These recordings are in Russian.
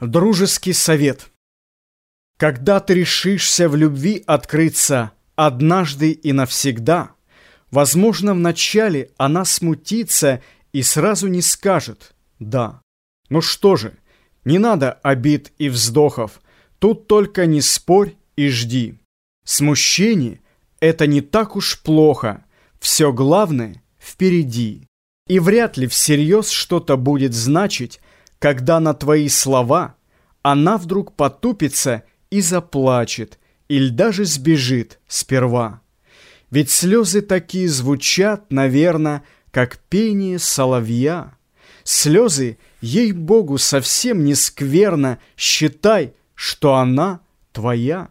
Дружеский совет. Когда ты решишься в любви открыться однажды и навсегда, возможно, вначале она смутится и сразу не скажет «да». Ну что же, не надо обид и вздохов, тут только не спорь и жди. Смущение – это не так уж плохо, все главное – впереди. И вряд ли всерьез что-то будет значить, когда на твои слова она вдруг потупится и заплачет, или даже сбежит сперва. Ведь слезы такие звучат, наверное, как пение соловья. Слезы, ей-богу, совсем не скверно, считай, что она твоя.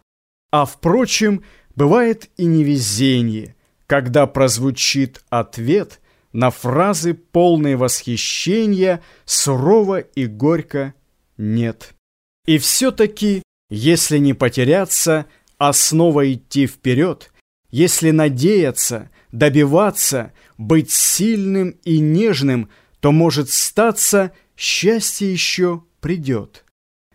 А, впрочем, бывает и невезение, когда прозвучит ответ – на фразы полные восхищения сурово и горько нет. И все-таки, если не потеряться, а снова идти вперед, если надеяться, добиваться, быть сильным и нежным, то может статься, счастье еще придет.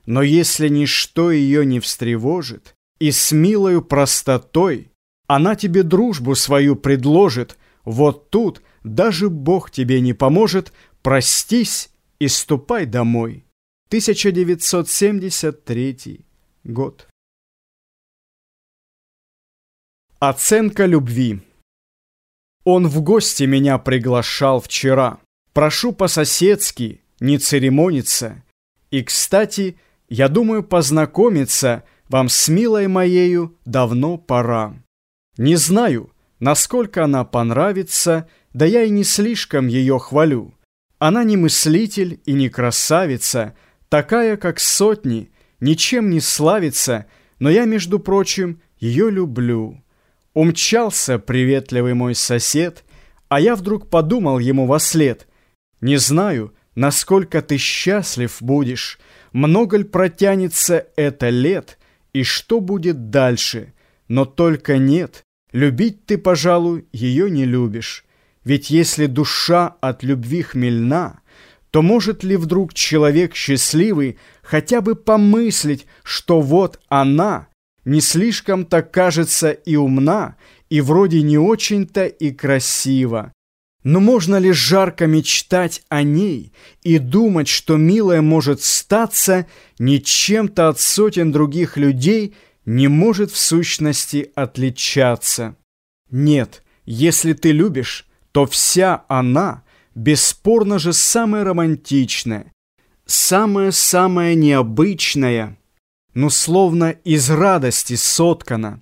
Но если ничто ее не встревожит, и с милою простотой она тебе дружбу свою предложит, вот тут – даже Бог тебе не поможет, простись и ступай домой. 1973 год. Оценка любви. Он в гости меня приглашал вчера. Прошу по-соседски, не церемониться. И, кстати, я думаю познакомиться вам с милой моею давно пора. Не знаю, насколько она понравится, да я и не слишком ее хвалю. Она не мыслитель и не красавица, такая, как сотни, ничем не славится, но я, между прочим, ее люблю. Умчался приветливый мой сосед, а я вдруг подумал ему во след. Не знаю, насколько ты счастлив будешь, много ли протянется это лет, и что будет дальше, но только нет, любить ты, пожалуй, ее не любишь. Ведь если душа от любви хмельна, то может ли вдруг человек счастливый хотя бы помыслить, что вот она не слишком-то кажется и умна, и вроде не очень-то и красива? Но можно ли жарко мечтать о ней и думать, что милая может статься ни чем-то от сотен других людей не может в сущности отличаться? Нет, если ты любишь, то вся она бесспорно же самая романтичная, самая-самая необычная, но словно из радости соткана.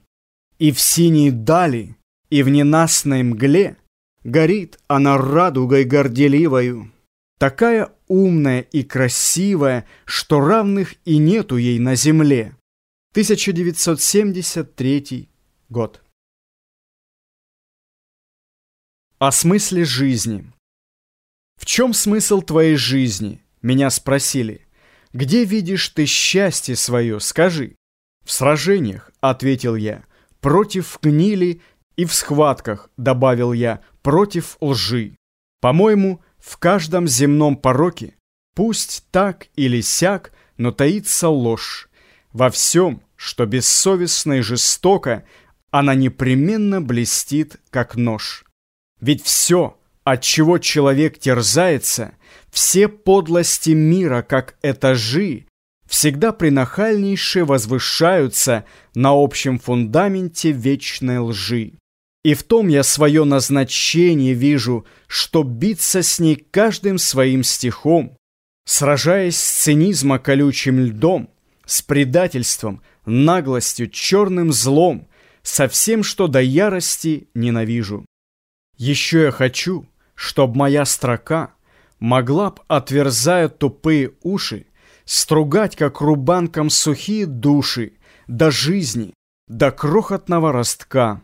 И в синей дали, и в ненастной мгле горит она радугой горделивою. Такая умная и красивая, что равных и нету ей на земле. 1973 год. О смысле жизни. В чем смысл твоей жизни? Меня спросили. Где видишь ты счастье свое, скажи. В сражениях, ответил я, против гнили и в схватках, добавил я, против лжи. По-моему, в каждом земном пороке, пусть так или сяк, но таится ложь. Во всем, что бессовестно и жестоко, она непременно блестит, как нож. Ведь все, от чего человек терзается, все подлости мира, как этажи, всегда принахальнейше возвышаются на общем фундаменте вечной лжи. И в том я свое назначение вижу, что биться с ней каждым своим стихом, сражаясь с цинизма колючим льдом, с предательством, наглостью, черным злом, со всем, что до ярости ненавижу. Еще я хочу, чтоб моя строка могла б, отверзая тупые уши, стругать, как рубанком сухие души, до жизни, до крохотного ростка.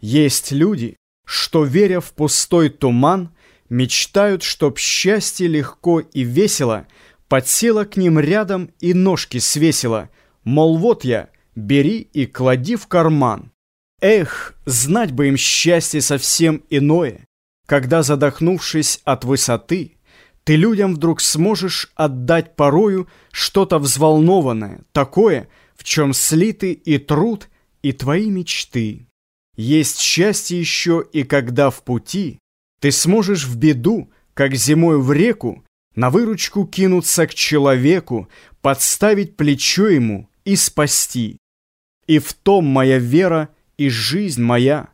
Есть люди, что, веря в пустой туман, мечтают, чтоб счастье легко и весело подсело к ним рядом и ножки свесило, мол, вот я, бери и клади в карман. Эх, знать бы им счастье совсем иное, когда, задохнувшись от высоты, Ты людям вдруг сможешь отдать порою что-то взволнованное, такое, в чем слиты и труд, и твои мечты. Есть счастье еще и когда в пути ты сможешь в беду, как зимой в реку, на выручку кинуться к человеку, подставить плечо ему и спасти. И в том моя вера и жизнь моя,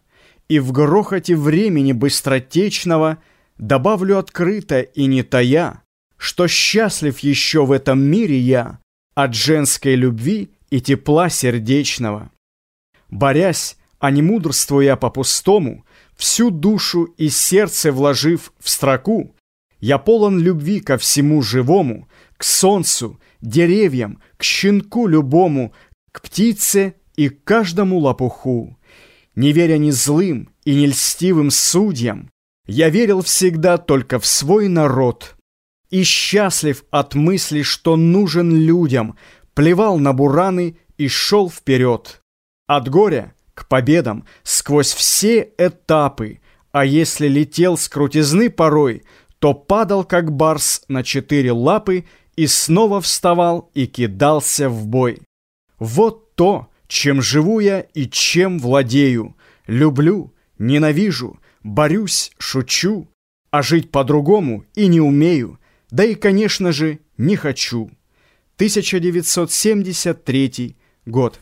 и в грохоте времени быстротечного добавлю открыто и не тая, что счастлив еще в этом мире я от женской любви и тепла сердечного. Борясь, а не мудрствуя по-пустому, всю душу и сердце вложив в строку, я полон любви ко всему живому, к солнцу, деревьям, к щенку любому, к птице и каждому лопуху. Не веря ни злым и ни льстивым судьям, я верил всегда только в свой народ. И счастлив от мысли, что нужен людям, плевал на бураны и шел вперед. От горя к победам сквозь все этапы, а если летел с крутизны порой — то падал, как барс, на четыре лапы и снова вставал и кидался в бой. Вот то, чем живу я и чем владею. Люблю, ненавижу, борюсь, шучу, а жить по-другому и не умею, да и, конечно же, не хочу. 1973 год.